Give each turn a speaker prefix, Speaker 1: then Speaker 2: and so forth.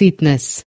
Speaker 1: fitness